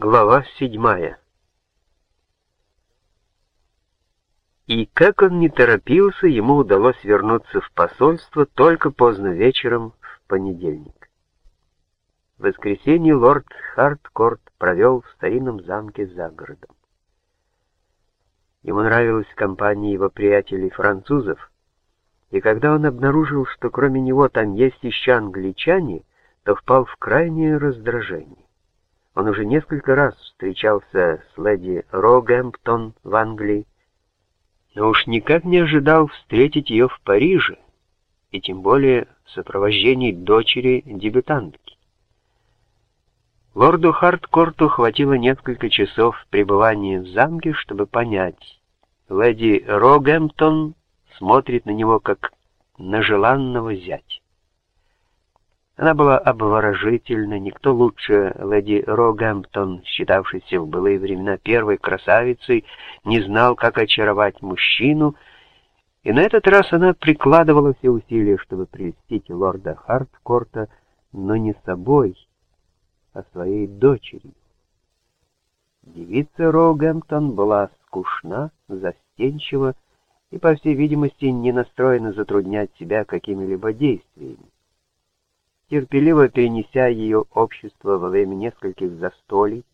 Глава седьмая И как он не торопился, ему удалось вернуться в посольство только поздно вечером в понедельник. В воскресенье лорд Харткорт провел в старинном замке за городом. Ему нравилась компания его приятелей-французов, и когда он обнаружил, что кроме него там есть еще англичане, то впал в крайнее раздражение. Он уже несколько раз встречался с леди Рогэмптон в Англии, но уж никак не ожидал встретить ее в Париже, и тем более в сопровождении дочери дебютантки. Лорду Харткорту хватило несколько часов пребывания в замке, чтобы понять, леди Рогэмптон смотрит на него как на желанного зятя. Она была обворожительна, никто лучше леди Рогэмптон, считавшейся в былые времена первой красавицей, не знал, как очаровать мужчину, и на этот раз она прикладывала все усилия, чтобы прельстить лорда Харткорта, но не собой, а своей дочерью. Девица Рогэмптон была скучна, застенчива и, по всей видимости, не настроена затруднять себя какими-либо действиями терпеливо перенеся ее общество во время нескольких застолий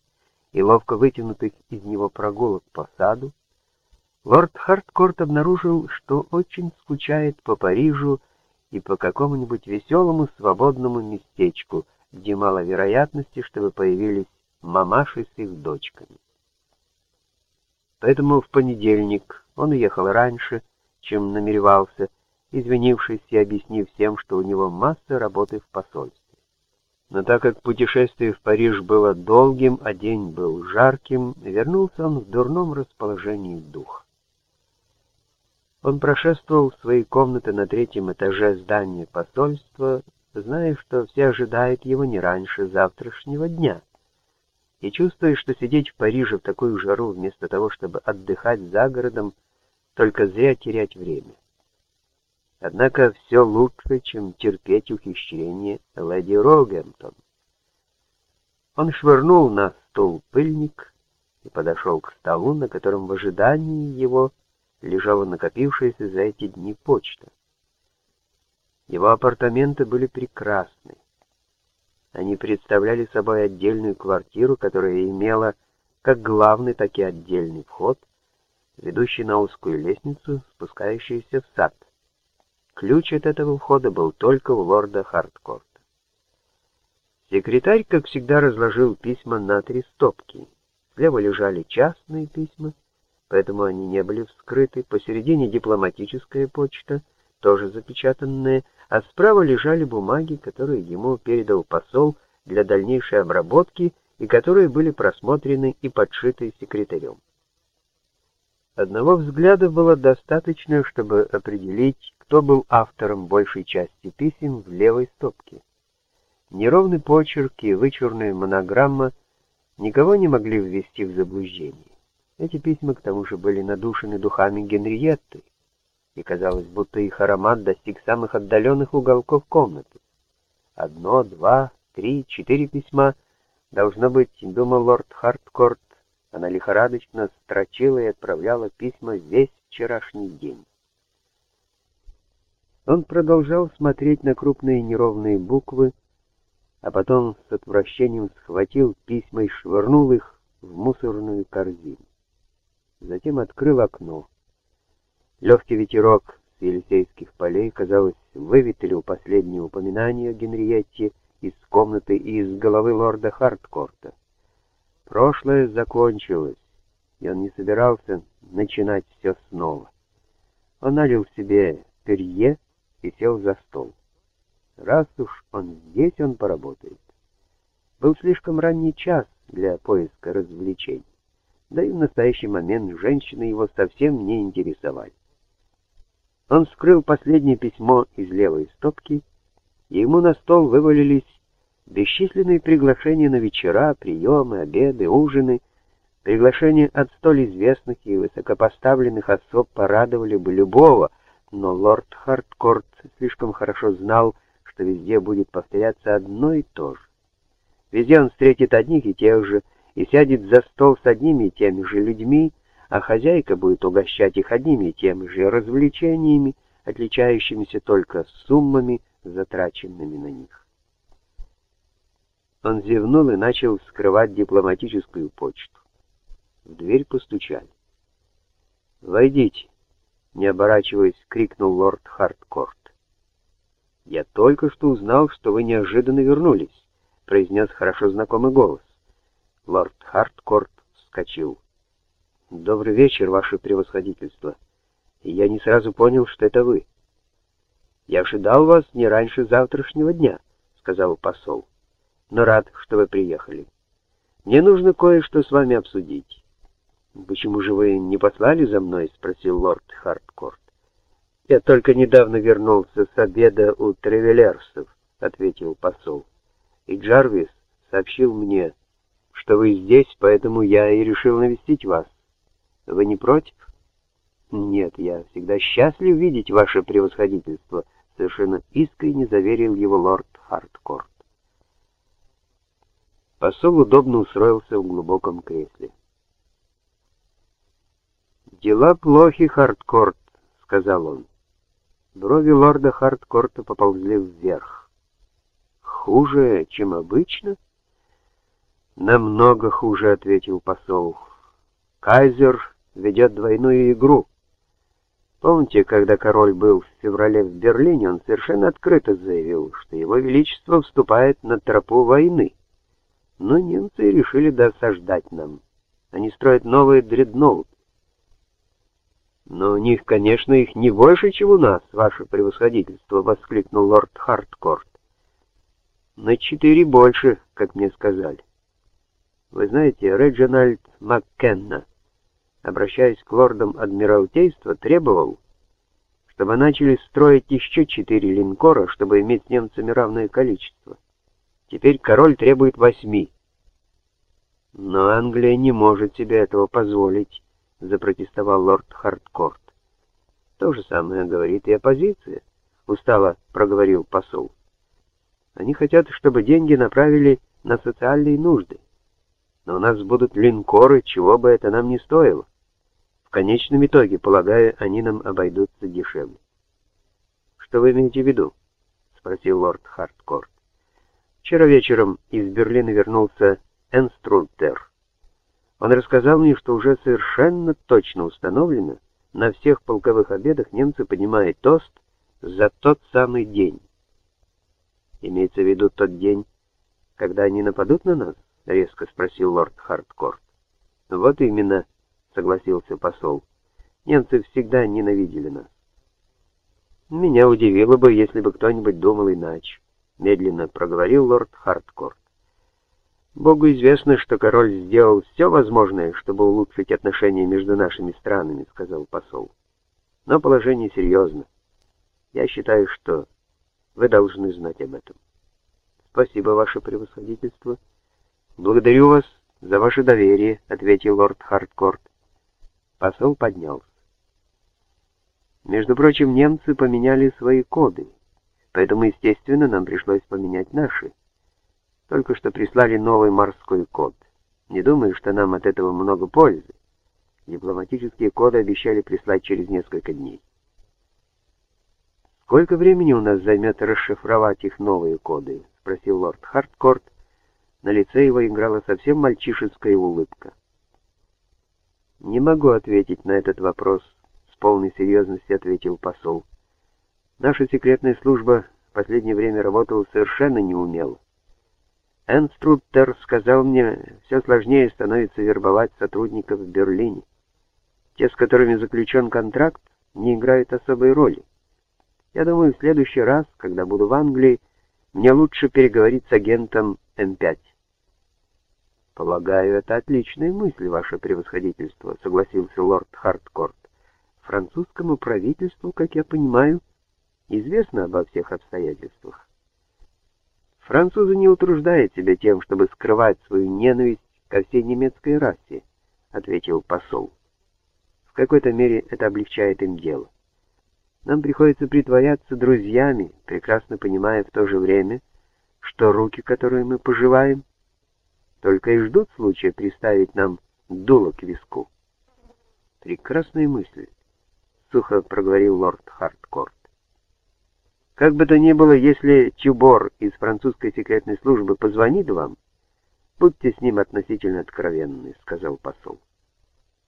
и ловко вытянутых из него прогулок по саду, лорд Харткорт обнаружил, что очень скучает по Парижу и по какому-нибудь веселому свободному местечку, где мало вероятности, чтобы появились мамаши с их дочками. Поэтому в понедельник он уехал раньше, чем намеревался, извинившись и объяснив всем, что у него масса работы в посольстве. Но так как путешествие в Париж было долгим, а день был жарким, вернулся он в дурном расположении духа. Он прошествовал в свои комнаты на третьем этаже здания посольства, зная, что все ожидают его не раньше завтрашнего дня, и чувствуя, что сидеть в Париже в такую жару вместо того, чтобы отдыхать за городом, только зря терять время. Однако все лучше, чем терпеть ухищрение леди Рогентон. Он швырнул на стол пыльник и подошел к столу, на котором в ожидании его лежала накопившаяся за эти дни почта. Его апартаменты были прекрасны. Они представляли собой отдельную квартиру, которая имела как главный, так и отдельный вход, ведущий на узкую лестницу, спускающуюся в сад. Ключ от этого входа был только у лорда Харткорта. Секретарь, как всегда, разложил письма на три стопки. Слева лежали частные письма, поэтому они не были вскрыты. Посередине дипломатическая почта, тоже запечатанная, а справа лежали бумаги, которые ему передал посол для дальнейшей обработки и которые были просмотрены и подшиты секретарем. Одного взгляда было достаточно, чтобы определить, кто был автором большей части писем в левой стопке. Неровный почерк и вычурная монограмма никого не могли ввести в заблуждение. Эти письма, к тому же, были надушены духами Генриетты, и казалось, будто их аромат достиг самых отдаленных уголков комнаты. Одно, два, три, четыре письма, должно быть, думал лорд Харткорт, она лихорадочно строчила и отправляла письма весь вчерашний день. Он продолжал смотреть на крупные неровные буквы, а потом с отвращением схватил письма и швырнул их в мусорную корзину. Затем открыл окно. Легкий ветерок с Елисейских полей, казалось, выветрил последнее упоминание о Генриетте из комнаты и из головы лорда Харткорта. Прошлое закончилось, и он не собирался начинать все снова. Он налил себе перье и сел за стол. Раз уж он здесь, он поработает. Был слишком ранний час для поиска развлечений. Да и в настоящий момент женщины его совсем не интересовали. Он вскрыл последнее письмо из левой стопки, и ему на стол вывалились Бесчисленные приглашения на вечера, приемы, обеды, ужины, приглашения от столь известных и высокопоставленных особ порадовали бы любого, но лорд Харткорт слишком хорошо знал, что везде будет повторяться одно и то же. Везде он встретит одних и тех же, и сядет за стол с одними и теми же людьми, а хозяйка будет угощать их одними и теми же развлечениями, отличающимися только суммами, затраченными на них. Он зевнул и начал вскрывать дипломатическую почту. В дверь постучали. «Войдите!» — не оборачиваясь, крикнул лорд Харткорт. «Я только что узнал, что вы неожиданно вернулись», — произнес хорошо знакомый голос. Лорд Харткорт вскочил. «Добрый вечер, ваше превосходительство. Я не сразу понял, что это вы». «Я ожидал вас не раньше завтрашнего дня», — сказал посол. «Но рад, что вы приехали. Мне нужно кое-что с вами обсудить». «Почему же вы не послали за мной?» — спросил лорд Харткорт. «Я только недавно вернулся с обеда у Тревелерсов», — ответил посол. «И Джарвис сообщил мне, что вы здесь, поэтому я и решил навестить вас. Вы не против? Нет, я всегда счастлив видеть ваше превосходительство, совершенно искренне заверил его лорд Харткорт. Посол удобно устроился в глубоком кресле. «Дела плохи, Харткорт», — сказал он. Брови лорда Харткорта поползли вверх. «Хуже, чем обычно?» «Намного хуже», — ответил посол. «Кайзер ведет двойную игру. Помните, когда король был в феврале в Берлине, он совершенно открыто заявил, что его величество вступает на тропу войны. Но немцы решили досаждать нам. Они строят новые дредноуты. «Но у них, конечно, их не больше, чем у нас, ваше превосходительство», — воскликнул лорд Харткорт. «На четыре больше, как мне сказали». Вы знаете, Реджинальд Маккенна, обращаясь к лордам Адмиралтейства, требовал, чтобы начали строить еще четыре линкора, чтобы иметь с немцами равное количество. Теперь король требует восьми. Но Англия не может себе этого позволить, запротестовал лорд Харткорт. То же самое говорит и оппозиция, устало проговорил посол. Они хотят, чтобы деньги направили на социальные нужды но у нас будут линкоры, чего бы это нам не стоило. В конечном итоге, полагаю, они нам обойдутся дешевле. «Что вы имеете в виду?» — спросил лорд Харткорт. «Вчера вечером из Берлина вернулся Энструтер. Он рассказал мне, что уже совершенно точно установлено, на всех полковых обедах немцы поднимают тост за тот самый день. Имеется в виду тот день, когда они нападут на нас? — резко спросил лорд Харткорт. «Вот именно», — согласился посол. «Немцы всегда ненавидели нас». «Меня удивило бы, если бы кто-нибудь думал иначе», — медленно проговорил лорд Харткорт. «Богу известно, что король сделал все возможное, чтобы улучшить отношения между нашими странами», — сказал посол. «Но положение серьезно. Я считаю, что вы должны знать об этом». «Спасибо, ваше превосходительство». «Благодарю вас за ваше доверие», — ответил лорд Харткорт. Посол поднялся. Между прочим, немцы поменяли свои коды, поэтому, естественно, нам пришлось поменять наши. Только что прислали новый морской код. Не думаю, что нам от этого много пользы. Дипломатические коды обещали прислать через несколько дней. «Сколько времени у нас займет расшифровать их новые коды?» — спросил лорд Харткорт, на лице его играла совсем мальчишеская улыбка. «Не могу ответить на этот вопрос», — с полной серьезностью ответил посол. «Наша секретная служба в последнее время работала совершенно неумело. Энструттер сказал мне, все сложнее становится вербовать сотрудников в Берлине. Те, с которыми заключен контракт, не играют особой роли. Я думаю, в следующий раз, когда буду в Англии, мне лучше переговорить с агентом М5. «Полагаю, это отличная мысль, ваше превосходительство», — согласился лорд Харткорт. «Французскому правительству, как я понимаю, известно обо всех обстоятельствах. Французы не утруждают себя тем, чтобы скрывать свою ненависть ко всей немецкой расе», — ответил посол. «В какой-то мере это облегчает им дело. Нам приходится притворяться— прекрасно понимая в то же время, что руки, которые мы поживаем, — только и ждут случая приставить нам дуло к виску. Прекрасная мысль, сухо проговорил лорд Харткорт. Как бы то ни было, если Тюбор из французской секретной службы позвонит вам, будьте с ним относительно откровенны, сказал посол.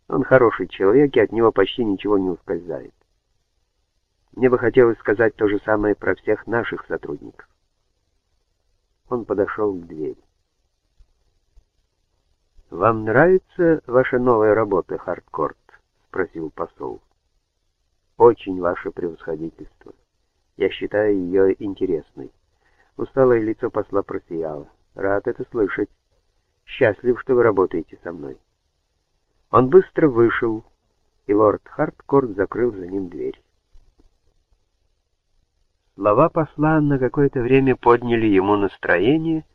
Он хороший человек, и от него почти ничего не ускользает. Мне бы хотелось сказать то же самое про всех наших сотрудников. Он подошел к двери. «Вам нравится ваша новая работа, Хардкорт?» — спросил посол. «Очень ваше превосходительство. Я считаю ее интересной». Усталое лицо посла просияло. «Рад это слышать. Счастлив, что вы работаете со мной». Он быстро вышел, и лорд Хардкорт закрыл за ним дверь. Слова посла на какое-то время подняли ему настроение,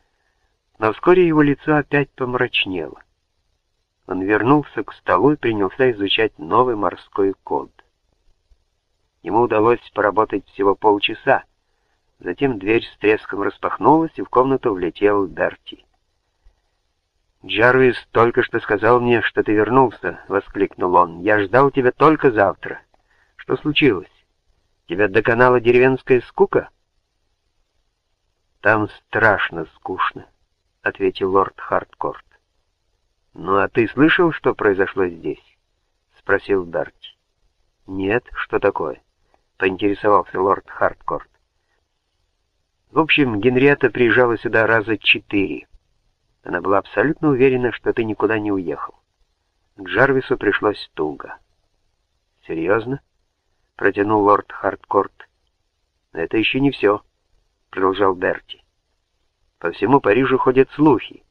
но вскоре его лицо опять помрачнело. Он вернулся к столу и принялся изучать новый морской код. Ему удалось поработать всего полчаса. Затем дверь с треском распахнулась, и в комнату влетел Берти. «Джарвис только что сказал мне, что ты вернулся», — воскликнул он. «Я ждал тебя только завтра. Что случилось?» Тебя доконала деревенская скука?» «Там страшно скучно», — ответил лорд Харткорт. «Ну а ты слышал, что произошло здесь?» — спросил Дарти. «Нет, что такое?» — поинтересовался лорд Харткорт. В общем, Генриетта приезжала сюда раза четыре. Она была абсолютно уверена, что ты никуда не уехал. Джарвису пришлось туго. «Серьезно?» — протянул лорд Хардкорт. «Это еще не все», — продолжал Берти. «По всему Парижу ходят слухи,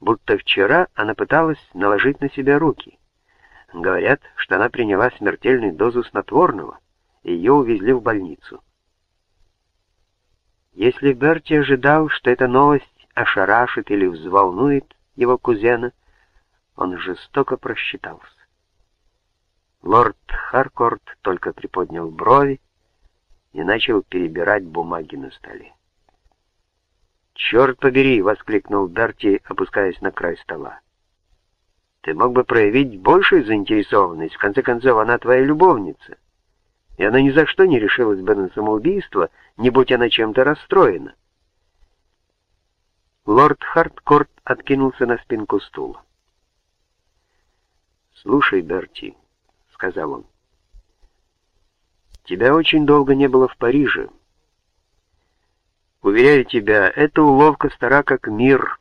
будто вчера она пыталась наложить на себя руки. Говорят, что она приняла смертельную дозу снотворного, ее увезли в больницу. Если Берти ожидал, что эта новость ошарашит или взволнует его кузена, он жестоко просчитался. Лорд Харкорт только приподнял брови и начал перебирать бумаги на столе. «Черт побери!» — воскликнул Дарти, опускаясь на край стола. «Ты мог бы проявить большую заинтересованность, в конце концов, она твоя любовница, и она ни за что не решилась бы на самоубийство, не будь она чем-то расстроена». Лорд Харткорт откинулся на спинку стула. «Слушай, Берти», сказал он. «Тебя очень долго не было в Париже. Уверяю тебя, эта уловка стара как мир.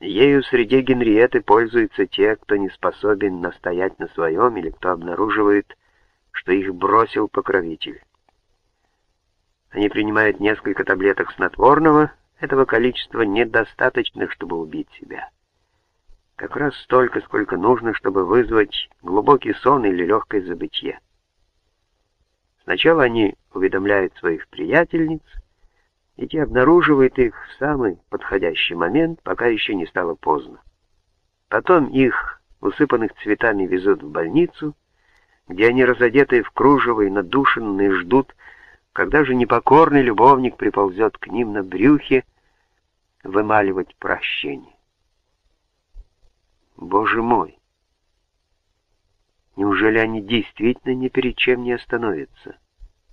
Ею среди Генриеты пользуются те, кто не способен настоять на своем или кто обнаруживает, что их бросил покровитель. Они принимают несколько таблеток снотворного, этого количества недостаточно, чтобы убить себя. Как раз столько, сколько нужно, чтобы вызвать глубокий сон или легкое забытье. Сначала они уведомляют своих приятельниц, и те обнаруживают их в самый подходящий момент, пока еще не стало поздно. Потом их, усыпанных цветами, везут в больницу, где они, разодетые в кружево и надушенные, ждут, когда же непокорный любовник приползет к ним на брюхе вымаливать прощение. Боже мой! Неужели они действительно ни перед чем не остановятся?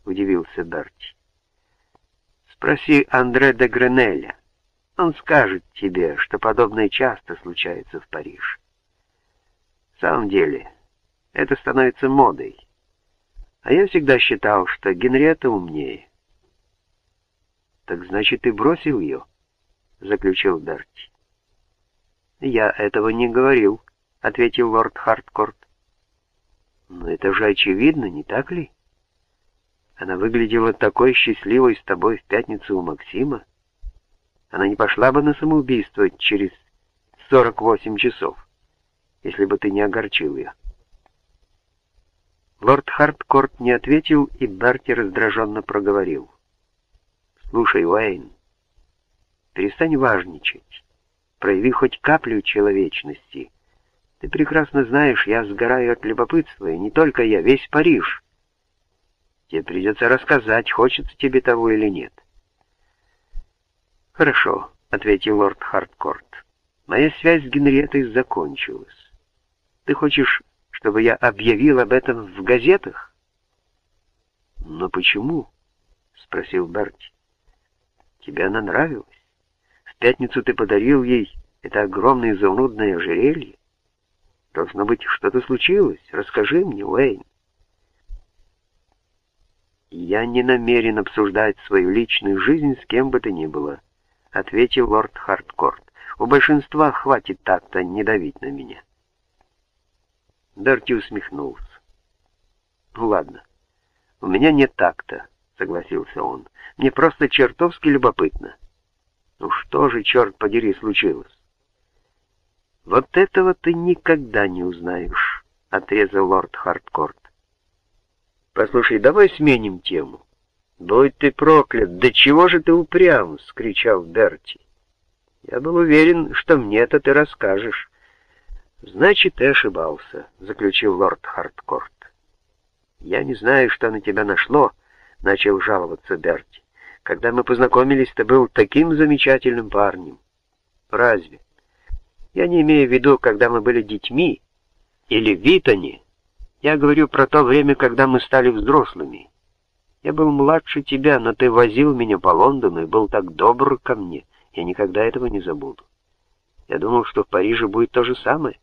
Удивился Берти. Спроси Андре де Гренеля. Он скажет тебе, что подобное часто случается в Париже. В самом деле, это становится модой. А я всегда считал, что Генриетта умнее. «Так значит, ты бросил ее?» — заключил Берти. «Я этого не говорил», — ответил лорд Харткорт. «Но это же очевидно, не так ли? Она выглядела такой счастливой с тобой в пятницу у Максима. Она не пошла бы на самоубийство через 48 часов, если бы ты не огорчил ее». Лорд Харткорт не ответил, и Барти раздраженно проговорил. «Слушай, Уэйн, перестань важничать прояви хоть каплю человечности. Ты прекрасно знаешь, я сгораю от любопытства, и не только я, весь Париж. Тебе придется рассказать, хочется тебе того или нет. Хорошо, — ответил лорд Харткорт. Моя связь с Генриеттой закончилась. Ты хочешь, чтобы я объявил об этом в газетах? Но почему? Спросил Берти. Тебе она нравилась? В пятницу ты подарил ей это огромное изумрудное ожерелье. Должно быть, что-то случилось. Расскажи мне, Уэйн. Я не намерен обсуждать свою личную жизнь с кем бы то ни было, ответил лорд Хардкорт. У большинства хватит так-то не давить на меня. Берти усмехнулся. «Ну ладно, у меня нет такта», — согласился он. «Мне просто чертовски любопытно. Ну что же, черт подери, случилось?» «Вот этого ты никогда не узнаешь», — отрезал лорд Хардкорт. «Послушай, давай сменим тему». «Будь ты проклят! Да чего же ты упрям!» — скричал Берти. «Я был уверен, что мне-то ты расскажешь». «Значит, ты ошибался», — заключил лорд Хардкорт. «Я не знаю, что на тебя нашло», — начал жаловаться Берти. «Когда мы познакомились, ты был таким замечательным парнем». «Разве? Я не имею в виду, когда мы были детьми или Витани. Я говорю про то время, когда мы стали взрослыми. Я был младше тебя, но ты возил меня по Лондону и был так добр ко мне. Я никогда этого не забуду. Я думал, что в Париже будет то же самое.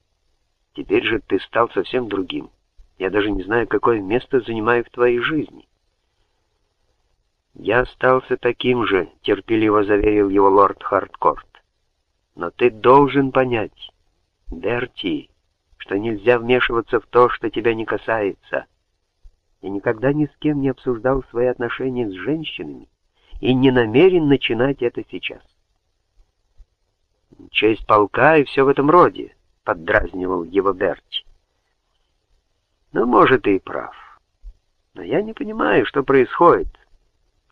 Теперь же ты стал совсем другим. Я даже не знаю, какое место занимаю в твоей жизни. Я остался таким же, терпеливо заверил его лорд Хардкорт. Но ты должен понять, Берти, что нельзя вмешиваться в то, что тебя не касается. Я никогда ни с кем не обсуждал свои отношения с женщинами и не намерен начинать это сейчас. Честь полка и все в этом роде. — поддразнивал его Берти. «Ну, может, и прав. Но я не понимаю, что происходит.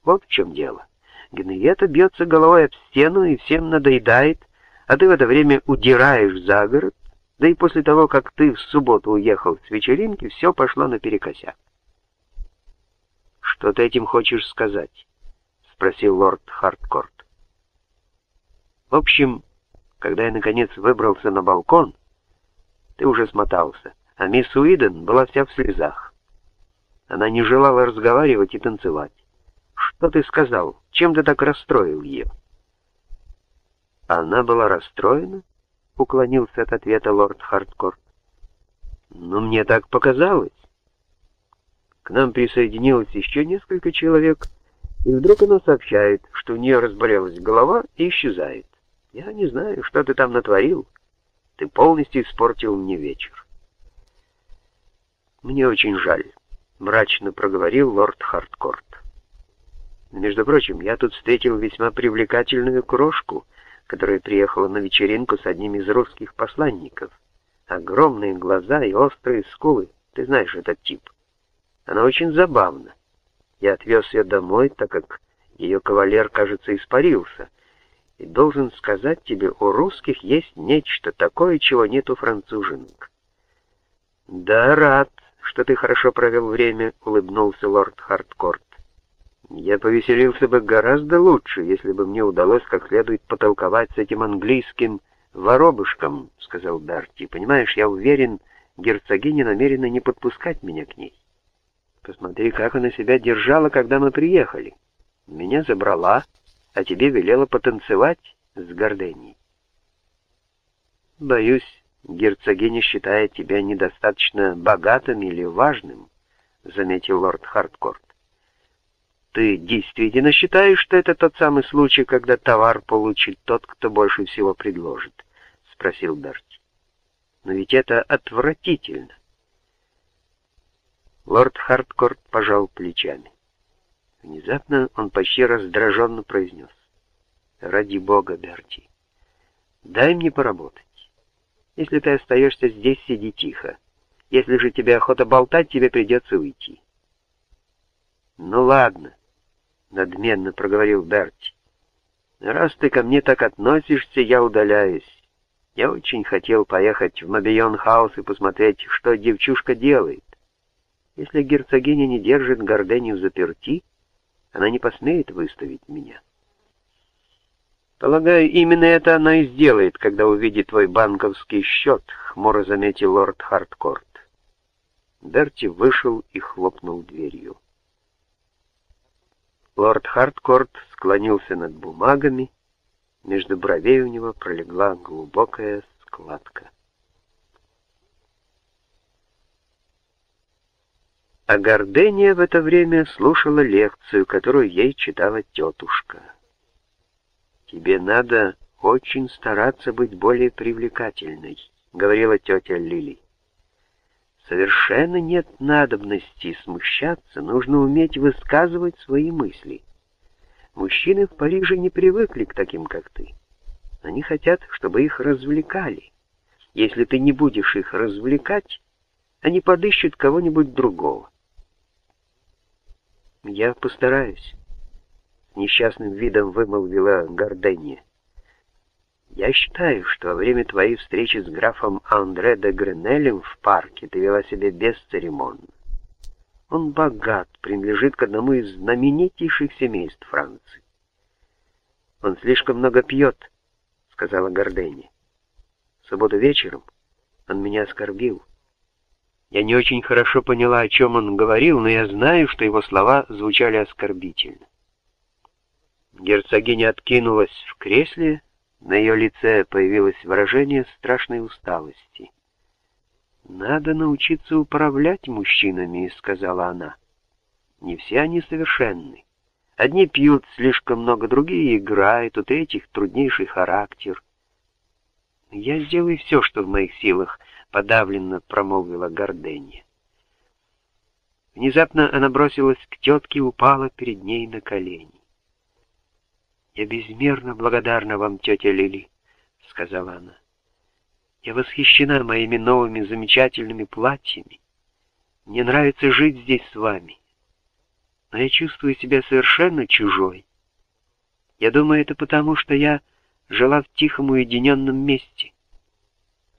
Вот в чем дело. Генриетта бьется головой об стену и всем надоедает, а ты в это время удираешь за город, да и после того, как ты в субботу уехал с вечеринки, все пошло наперекосяк. «Что ты этим хочешь сказать?» — спросил лорд Хардкорт. В общем, когда я наконец выбрался на балкон, ты уже смотался, а мисс Уидон была вся в слезах. Она не желала разговаривать и танцевать. Что ты сказал? Чем ты так расстроил ее? Она была расстроена? Уклонился от ответа лорд Хардкорт. Но мне так показалось. К нам присоединилось еще несколько человек, и вдруг она сообщает, что у нее разболелась голова и исчезает. Я не знаю, что ты там натворил. Ты полностью испортил мне вечер. Мне очень жаль, мрачно проговорил лорд Хардкорт. Между прочим, я тут встретил весьма привлекательную крошку, которая приехала на вечеринку с одним из русских посланников. Огромные глаза и острые скулы. Ты знаешь этот тип. Она очень забавна. Я отвез ее домой, так как ее кавалер, кажется, испарился — и должен сказать тебе, у русских есть нечто такое, чего нет у француженок. Да, рад, что ты хорошо провел время, улыбнулся лорд Хардкорт. Я повеселился бы гораздо лучше, если бы мне удалось как следует потолковать с этим английским воробушком, сказал Дарти. Понимаешь, я уверен, герцогиня намерена не подпускать меня к ней. Посмотри, как она себя держала, когда мы приехали. Меня забрала, а тебе велела потанцевать с гордыней. Боюсь, герцогиня считает тебя недостаточно богатым или важным, заметил лорд Хардкорт. Ты действительно считаешь, что это тот самый случай, когда товар получит тот, кто больше всего предложит? спросил Берти. Но ведь это отвратительно. Лорд Хардкорт пожал плечами. Внезапно он почти раздраженно произнес. «Ради бога, Берти, дай мне поработать. Если ты остаешься здесь, сиди тихо. Если же тебе охота болтать, тебе придется уйти». «Ну ладно», — надменно проговорил Берти. «Раз ты ко мне так относишься, я удаляюсь. Я очень хотел поехать в Мобион-хаус и посмотреть, что девчушка делает. Если герцогиня не держит Гордению заперти, она не посмеет выставить меня. Полагаю, именно это она и сделает, когда увидит твой банковский счет, хмуро заметил лорд Хардкорт. Берти вышел и хлопнул дверью. Лорд Хардкорт склонился над бумагами, между бровей у него пролегла глубокая складка. А Гордения в это время слушала лекцию, которую ей читала тетушка. «Тебе надо очень стараться быть более привлекательной», — говорила тетя Лили. «Совершенно нет надобности смущаться, нужно уметь высказывать свои мысли». Мужчины в Париже не привыкли к таким, как ты. Они хотят, чтобы их развлекали. Если ты не будешь их развлекать, они подыщут кого-нибудь другого. Я постараюсь, — несчастным видом вымолвила Горденья. Я считаю, что во время твоей встречи с графом Андре де Гренелем в парке ты вела себя бесцеремонно. Он богат, принадлежит к одному из знаменитейших семейств Франции. «Он слишком много пьет», — сказала Гордени. «В субботу вечером он меня оскорбил. Я не очень хорошо поняла, о чем он говорил, но я знаю, что его слова звучали оскорбительно. Герцогиня откинулась в кресле, на ее лице появилось выражение страшной усталости. «Надо научиться управлять мужчинами», — сказала она. «Не все они совершенны. Одни пьют слишком много, другие играют, у третьих труднейший характер». «Я сделаю все, что в моих силах», — подавленно промолвила Горденья. Внезапно она бросилась к тетке и упала перед ней на колени. «Я безмерно благодарна вам, тетя Лили», — сказала она. Я восхищена моими новыми замечательными платьями. Мне нравится жить здесь с вами. Но я чувствую себя совершенно чужой. Я думаю, это потому, что я жила в тихом уединенном месте.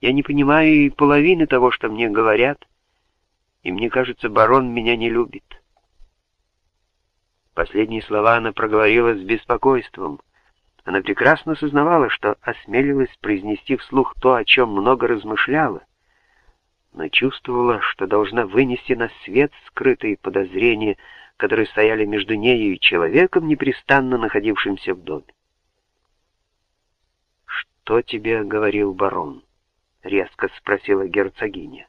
Я не понимаю и половины того, что мне говорят, и мне кажется, барон меня не любит. Последние слова она проговорила с беспокойством — она прекрасно сознавала, что осмелилась произнести вслух то, о чем много размышляла, но чувствовала, что должна вынести на свет скрытые подозрения, которые стояли между нею и человеком, непрестанно находившимся в доме. «Что тебе говорил барон?» — резко спросила герцогиня.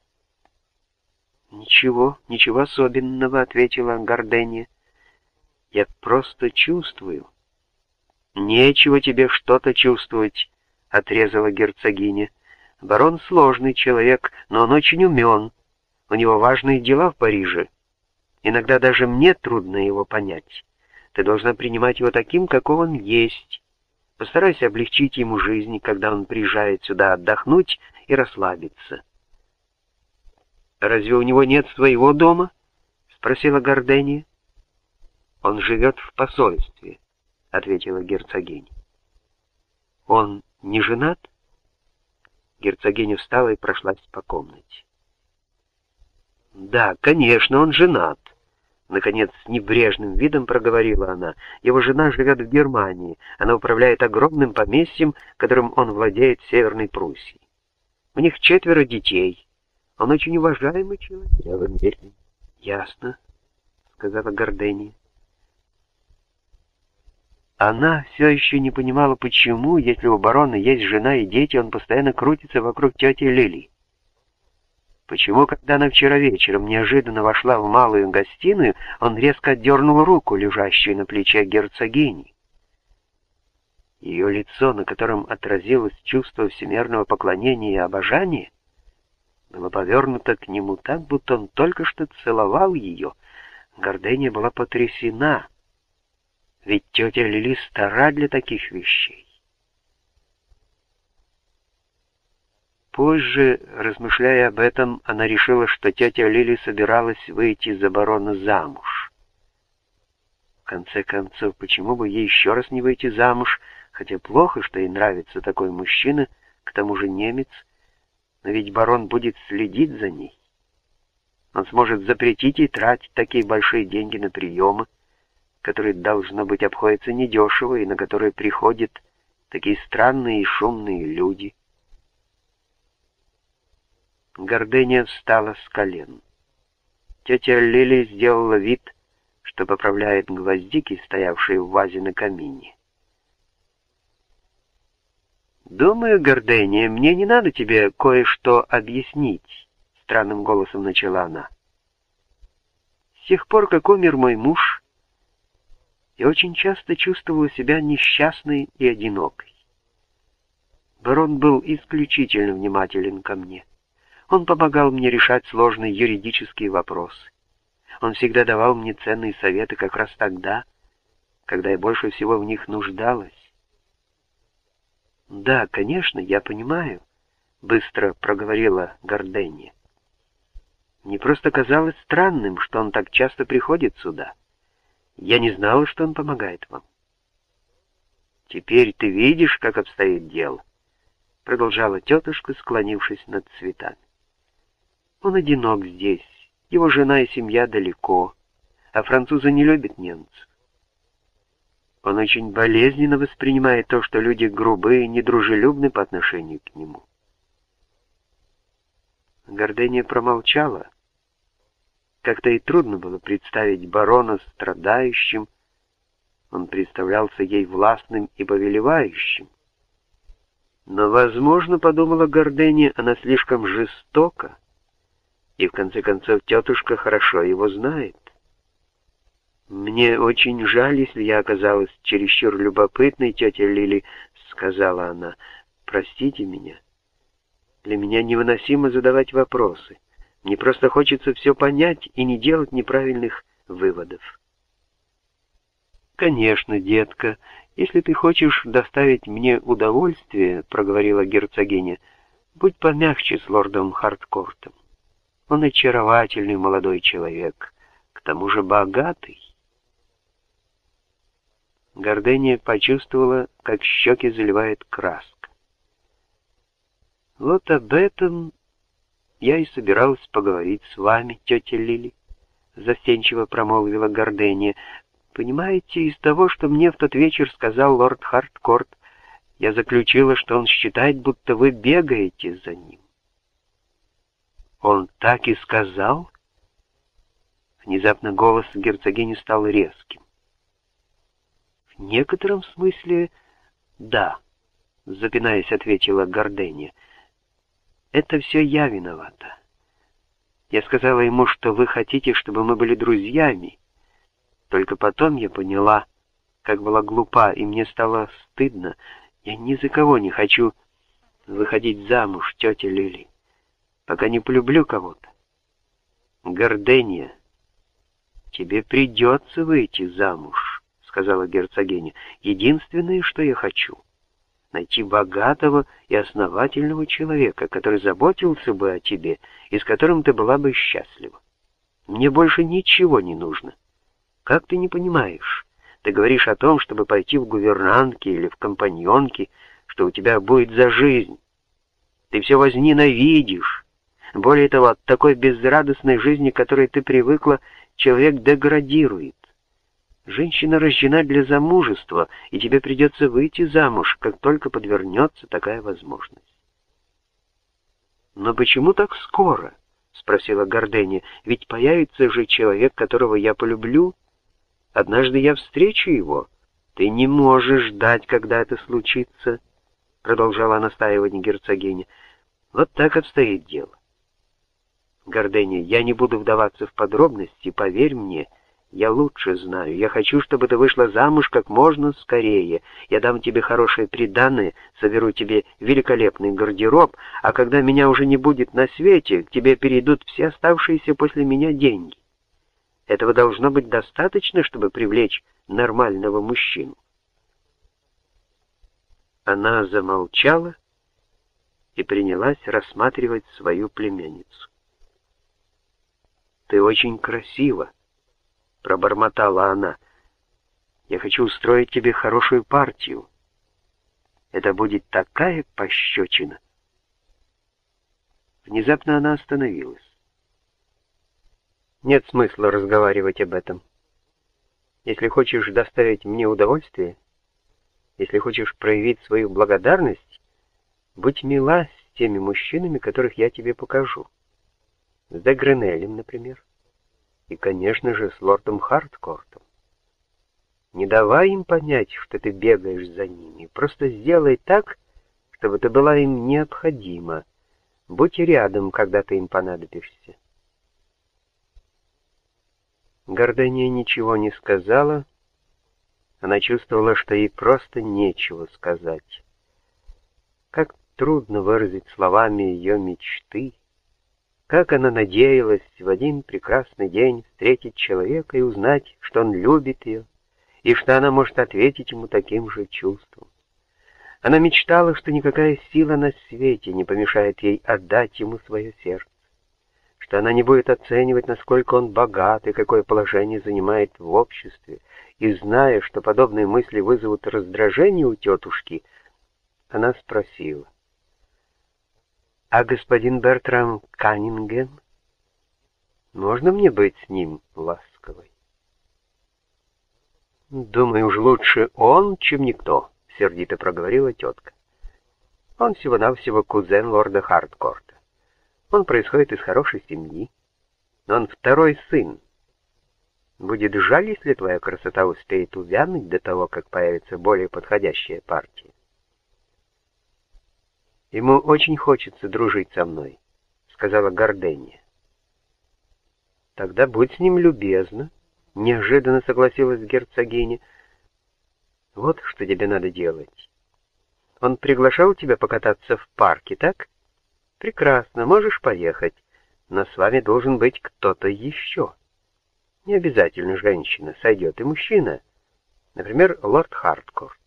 «Ничего, ничего особенного», — ответила Горденья. «Я просто чувствую». «Нечего тебе что-то чувствовать», — отрезала герцогиня. «Барон сложный человек, но он очень умен. У него важные дела в Париже. Иногда даже мне трудно его понять. Ты должна принимать его таким, каков он есть. Постарайся облегчить ему жизнь, когда он приезжает сюда отдохнуть и расслабиться». «Разве у него нет своего дома?» — спросила Гордения. «Он живет в посольстве» ответила герцогиня. «Он не женат?» Герцогиня встала и прошлась по комнате. «Да, конечно, он женат», — наконец с небрежным видом проговорила она. «Его жена живет в Германии. Она управляет огромным поместьем, которым он владеет в Северной Пруссии. У них четверо детей. Он очень уважаемый человек». «Я в Америке». «Ясно», — сказала Гордения. Она все еще не понимала, почему, если у барона есть жена и дети, он постоянно крутится вокруг тети Лили. Почему, когда она вчера вечером неожиданно вошла в малую гостиную, он резко отдернул руку, лежащую на плече герцогини? Ее лицо, на котором отразилось чувство всемирного поклонения и обожания, было повернуто к нему так, будто он только что целовал ее. Гордыня была потрясена. Ведь тетя Лили стара для таких вещей. Позже, размышляя об этом, она решила, что тетя Лили собиралась выйти за барона замуж. В конце концов, почему бы ей еще раз не выйти замуж, хотя плохо, что ей нравится такой мужчина, к тому же немец, но ведь барон будет следить за ней. Он сможет запретить ей тратить такие большие деньги на приемы, который, должно быть, обходится недешево и на который приходит такие странные и шумные люди. Гордыня встала с колен. Тетя Лили сделала вид, что поправляет гвоздики, стоявшие в вазе на камине. «Думаю, Гордыня, мне не надо тебе кое-что объяснить», — странным голосом начала она. «С тех пор, как умер мой муж, я очень часто чувствовала себя несчастной и одинокой. Барон был исключительно внимателен ко мне. Он помогал мне решать сложные юридические вопросы. Он всегда давал мне ценные советы как раз тогда, когда я больше всего в них нуждалась. «Да, конечно, я понимаю», — быстро проговорила Горденья. «Мне просто казалось странным, что он так часто приходит сюда. Я не знала, что он помогает вам». «Теперь ты видишь, как обстоит дело», — продолжала тетушка, склонившись над цветами. «Он одинок здесь, его жена и семья далеко, а французы не любят немцев. Он очень болезненно воспринимает то, что люди грубые и недружелюбны по отношению к нему. Гордения промолчала. Как-то и трудно было представить барона страдающим. Он представлялся ей властным и повелевающим. Но, возможно, подумала Гордения, она слишком жестока, и в конце концов тетушка хорошо его знает. «Мне очень жаль, если я оказалась чересчур любопытной, тетя Лили», — сказала она. «Простите меня. Для меня невыносимо задавать вопросы. Мне просто хочется все понять и не делать неправильных выводов». «Конечно, детка, если ты хочешь доставить мне удовольствие», — проговорила герцогиня, — «будь помягче с лордом Харткортом. Он очаровательный молодой человек, к тому же богатый. Гордения почувствовала, как щеки заливает краска. Вот об этом я и собиралась поговорить с вами, тетя Лили, застенчиво промолвила Гордения. Понимаете, из того, что мне в тот вечер сказал лорд Харткорт, я заключила, что он считает, будто вы бегаете за ним. Он так и сказал? Внезапно голос герцогини стал резким. В некотором смысле да, запинаясь, ответила Гордения. Это все я виновата. Я сказала ему, что вы хотите, чтобы мы были друзьями. Только потом я поняла, как была глупа, и мне стало стыдно. Я ни за кого не хочу выходить замуж, тетя Лили, пока не полюблю кого-то. Гордения, тебе придется выйти замуж сказала герцогиня. «Единственное, что я хочу — найти богатого и основательного человека, который заботился бы о тебе и с которым ты была бы счастлива. Мне больше ничего не нужно. Как ты не понимаешь? Ты говоришь о том, чтобы пойти в гувернантки или в компаньонки, что у тебя будет за жизнь. Ты все возненавидишь. Более того, от такой безрадостной жизни, к которой ты привыкла, человек деградирует. Женщина рождена для замужества, и тебе придется выйти замуж, как только подвернется такая возможность. «Но почему так скоро?» — спросила Гордения. «Ведь появится же человек, которого я полюблю. Однажды я встречу его. Ты не можешь ждать, когда это случится», — продолжала настаивать герцогиня. «Вот так обстоит дело». Гордения, я не буду вдаваться в подробности, поверь мне, — я лучше знаю. Я хочу, чтобы ты вышла замуж как можно скорее. Я дам тебе хорошие приданое, соберу тебе великолепный гардероб, а когда меня уже не будет на свете, к тебе перейдут все оставшиеся после меня деньги. Этого должно быть достаточно, чтобы привлечь нормального мужчину. Она замолчала и принялась рассматривать свою племянницу. «Ты очень красива», пробормотала она. «Я хочу устроить тебе хорошую партию. Это будет такая пощечина». Внезапно она остановилась. «Нет смысла разговаривать об этом. Если хочешь доставить мне удовольствие, Если хочешь проявить свою благодарность, будь мила с теми мужчинами, которых я тебе покажу. С Дегренелем, например. И, конечно же, с лордом Харткортом. Не давай им понять, что ты бегаешь за ними. Просто сделай так, чтобы ты была им необходима. Будь рядом, когда ты им понадобишься. Гордыня ничего не сказала. Она чувствовала, что ей просто нечего сказать. Как трудно выразить словами ее мечты. Как она надеялась в один прекрасный день встретить человека и узнать, что он любит ее, и что она может ответить ему таким же чувством. Она мечтала, что никакая сила на свете не помешает ей отдать ему свое сердце, что она не будет оценивать, насколько он богат и какое положение занимает в обществе, и зная, что подобные мысли вызовут раздражение у тетушки, она спросила, «А господин Бертрам Каннингем? Можно мне быть с ним ласковой?» «Думаю, уж лучше он, чем никто», — сердито проговорила тетка. «Он всего-навсего кузен лорда Хардкорта. Он происходит из хорошей семьи, но он второй сын. Будет жаль, если твоя красота успеет увянуть до того, как появится более подходящая партия. Ему очень хочется дружить со мной, сказала Гордения. Тогда будь с ним любезна, неожиданно согласилась герцогиня. Вот что тебе надо делать. Он приглашал тебя покататься в парке, так? Прекрасно, можешь поехать, но с вами должен быть кто-то еще. Не обязательно женщина, сойдет и мужчина. Например, лорд Харткорт.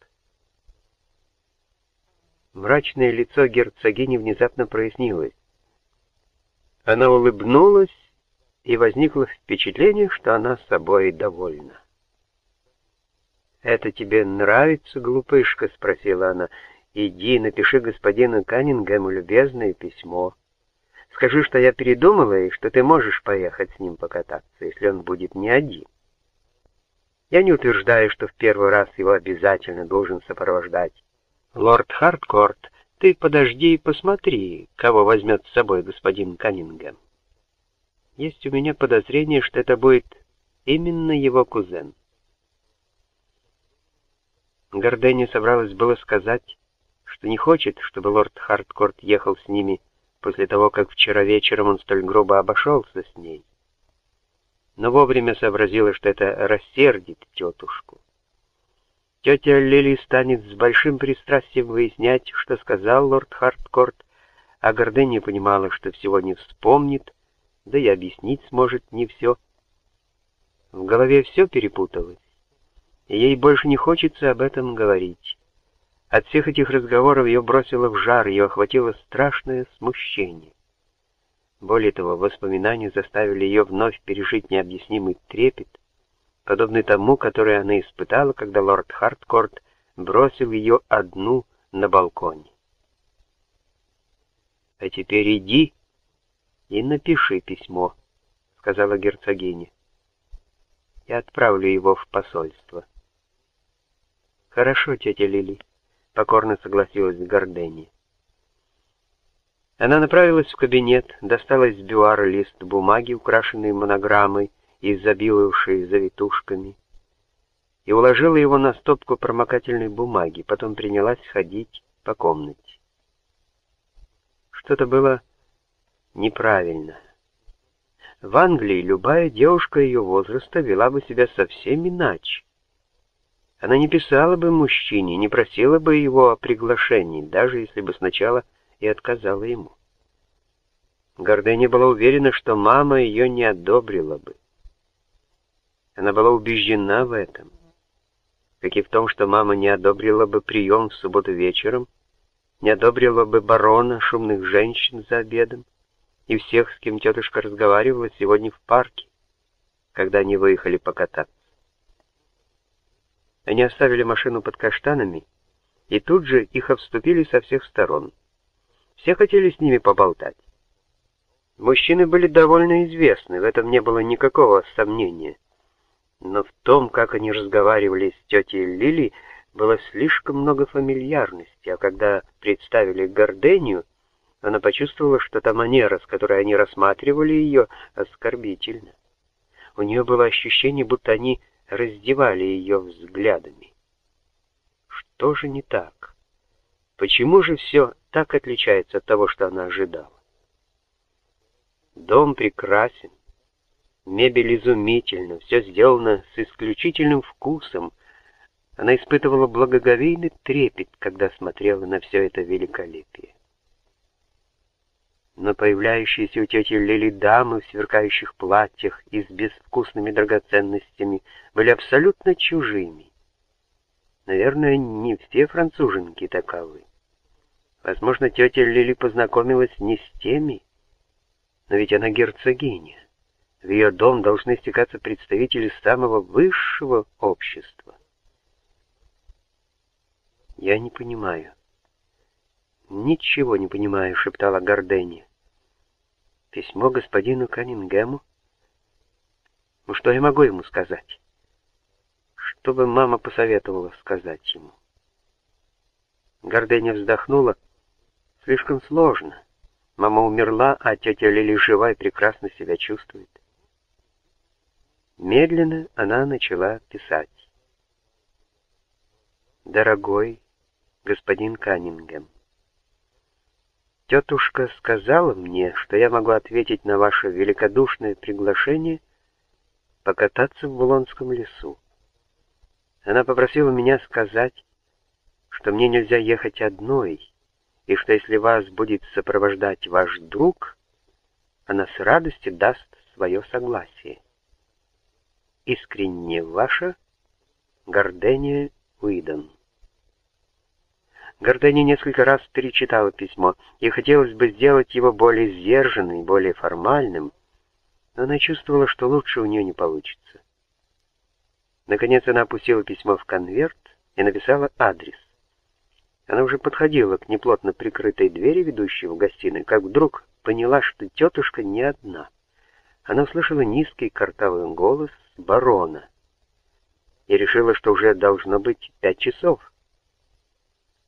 Мрачное лицо герцогини внезапно прояснилось. Она улыбнулась, и возникло впечатление, что она собой довольна. «Это тебе нравится, глупышка?» — спросила она. «Иди, напиши господину Каннингему любезное письмо. Скажи, что я передумала, и что ты можешь поехать с ним покататься, если он будет не один. Я не утверждаю, что в первый раз его обязательно должен сопровождать. «Лорд Хардкорт, ты подожди и посмотри, кого возьмет с собой господин Каннингем. Есть у меня подозрение, что это будет именно его кузен». Гордени собралась было сказать, что не хочет, чтобы лорд Хардкорт ехал с ними после того, как вчера вечером он столь грубо обошелся с ней. Но вовремя сообразила, что это рассердит тетушку. Тетя Лили станет с большим пристрастием выяснять, что сказал лорд Харткорт, а Гордыня понимала, что всего не вспомнит, да и объяснить сможет не все. В голове все перепуталось, и ей больше не хочется об этом говорить. От всех этих разговоров ее бросило в жар, ее охватило страшное смущение. Более того, воспоминания заставили ее вновь пережить необъяснимый трепет, подобный тому, который она испытала, когда лорд Харткорт бросил ее одну на балконе. «А теперь иди и напиши письмо», — сказала герцогиня. «Я отправлю его в посольство». «Хорошо, тетя Лили», — покорно согласилась Гордени. Она направилась в кабинет, достала из бюара лист бумаги, украшенный монограммой, изобиловавший завитушками, и уложила его на стопку промокательной бумаги, потом принялась ходить по комнате. Что-то было неправильно. В Англии любая девушка ее возраста вела бы себя совсем иначе. Она не писала бы мужчине, не просила бы его о приглашении, даже если бы сначала и отказала ему. Гордыня была уверена, что мама ее не одобрила бы. Она была убеждена в этом, как и в том, что мама не одобрила бы прием в субботу вечером, не одобрила бы барона, шумных женщин за обедом и всех, с кем тетушка разговаривала сегодня в парке, когда они выехали покататься. Они оставили машину под каштанами, и тут же их обступили со всех сторон. Все хотели с ними поболтать. Мужчины были довольно известны, в этом не было никакого сомнения. Но в том, как они разговаривали с тетей Лили, было слишком много фамильярности, а когда представили Гордению, она почувствовала, что та манера, с которой они рассматривали ее, оскорбительна. У нее было ощущение, будто они раздевали ее взглядами. Что же не так? Почему же все так отличается от того, что она ожидала? Дом прекрасен, мебель изумительна, все сделано с исключительным вкусом. Она испытывала благоговейный трепет, когда смотрела на все это великолепие. Но появляющиеся у тети Лили дамы в сверкающих платьях и с безвкусными драгоценностями были абсолютно чужими. Наверное, не все француженки таковы. Возможно, тетя Лили познакомилась не с теми, но ведь она герцогиня. В ее дом должны стекаться представители самого высшего общества. «Я не понимаю». «Ничего не понимаю», — шептала Гордени. «Письмо господину Каннингему? Ну что я могу ему сказать?» Что бы мама посоветовала сказать ему? Горденя вздохнула. Слишком сложно. Мама умерла, а тетя Лили жива и прекрасно себя чувствует. Медленно она начала писать. «Дорогой господин Каннингем, тетушка сказала мне, что я могу ответить на ваше великодушное приглашение покататься в Булонском лесу. Она попросила меня сказать, что мне нельзя ехать одной, и что если вас будет сопровождать ваш друг, она с радостью даст свое согласие. Искренне ваша Гордения Уидон. Гордения несколько раз перечитала письмо, и хотелось бы сделать его более сдержанным, более формальным, но она чувствовала, что лучше у нее не получится. Наконец она опустила письмо в конверт и написала адрес. Она уже подходила к неплотно прикрытой двери, ведущей в гостиную, как вдруг поняла, что тетушка не одна. Она услышала низкий картавый голос барона и решила, что уже должно быть пять часов.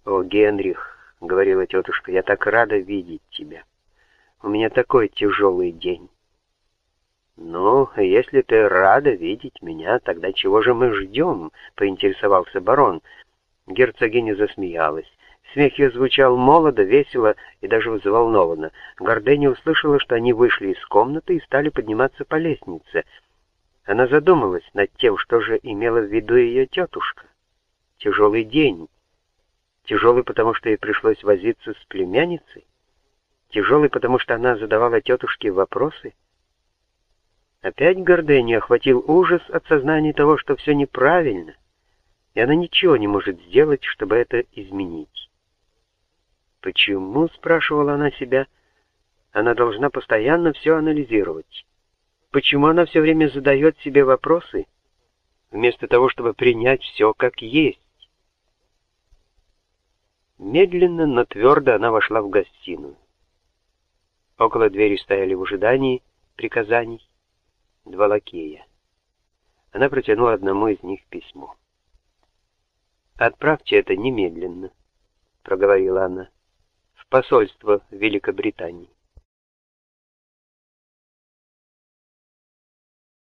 «О, Генрих», — говорила тетушка, — «я так рада видеть тебя. У меня такой тяжелый день». «Ну, если ты рада видеть меня, тогда чего же мы ждем?» — поинтересовался барон. Герцогиня засмеялась. Смех ее звучал молодо, весело и даже взволнованно. Горденя услышала, что они вышли из комнаты и стали подниматься по лестнице. Она задумалась над тем, что же имела в виду ее тетушка. Тяжелый день. Тяжелый, потому что ей пришлось возиться с племянницей. Тяжелый, потому что она задавала тетушке вопросы. Опять Гордению охватил ужас от сознания того, что все неправильно, и она ничего не может сделать, чтобы это изменить. «Почему?» — спрашивала она себя. «Она должна постоянно все анализировать. Почему она все время задает себе вопросы, вместо того, чтобы принять все как есть?» Медленно, но твердо она вошла в гостиную. Около двери стояли в ожидании приказаний два лакея. Она протянула одному из них письмо. «Отправьте это немедленно», — проговорила она, — «в посольство Великобритании».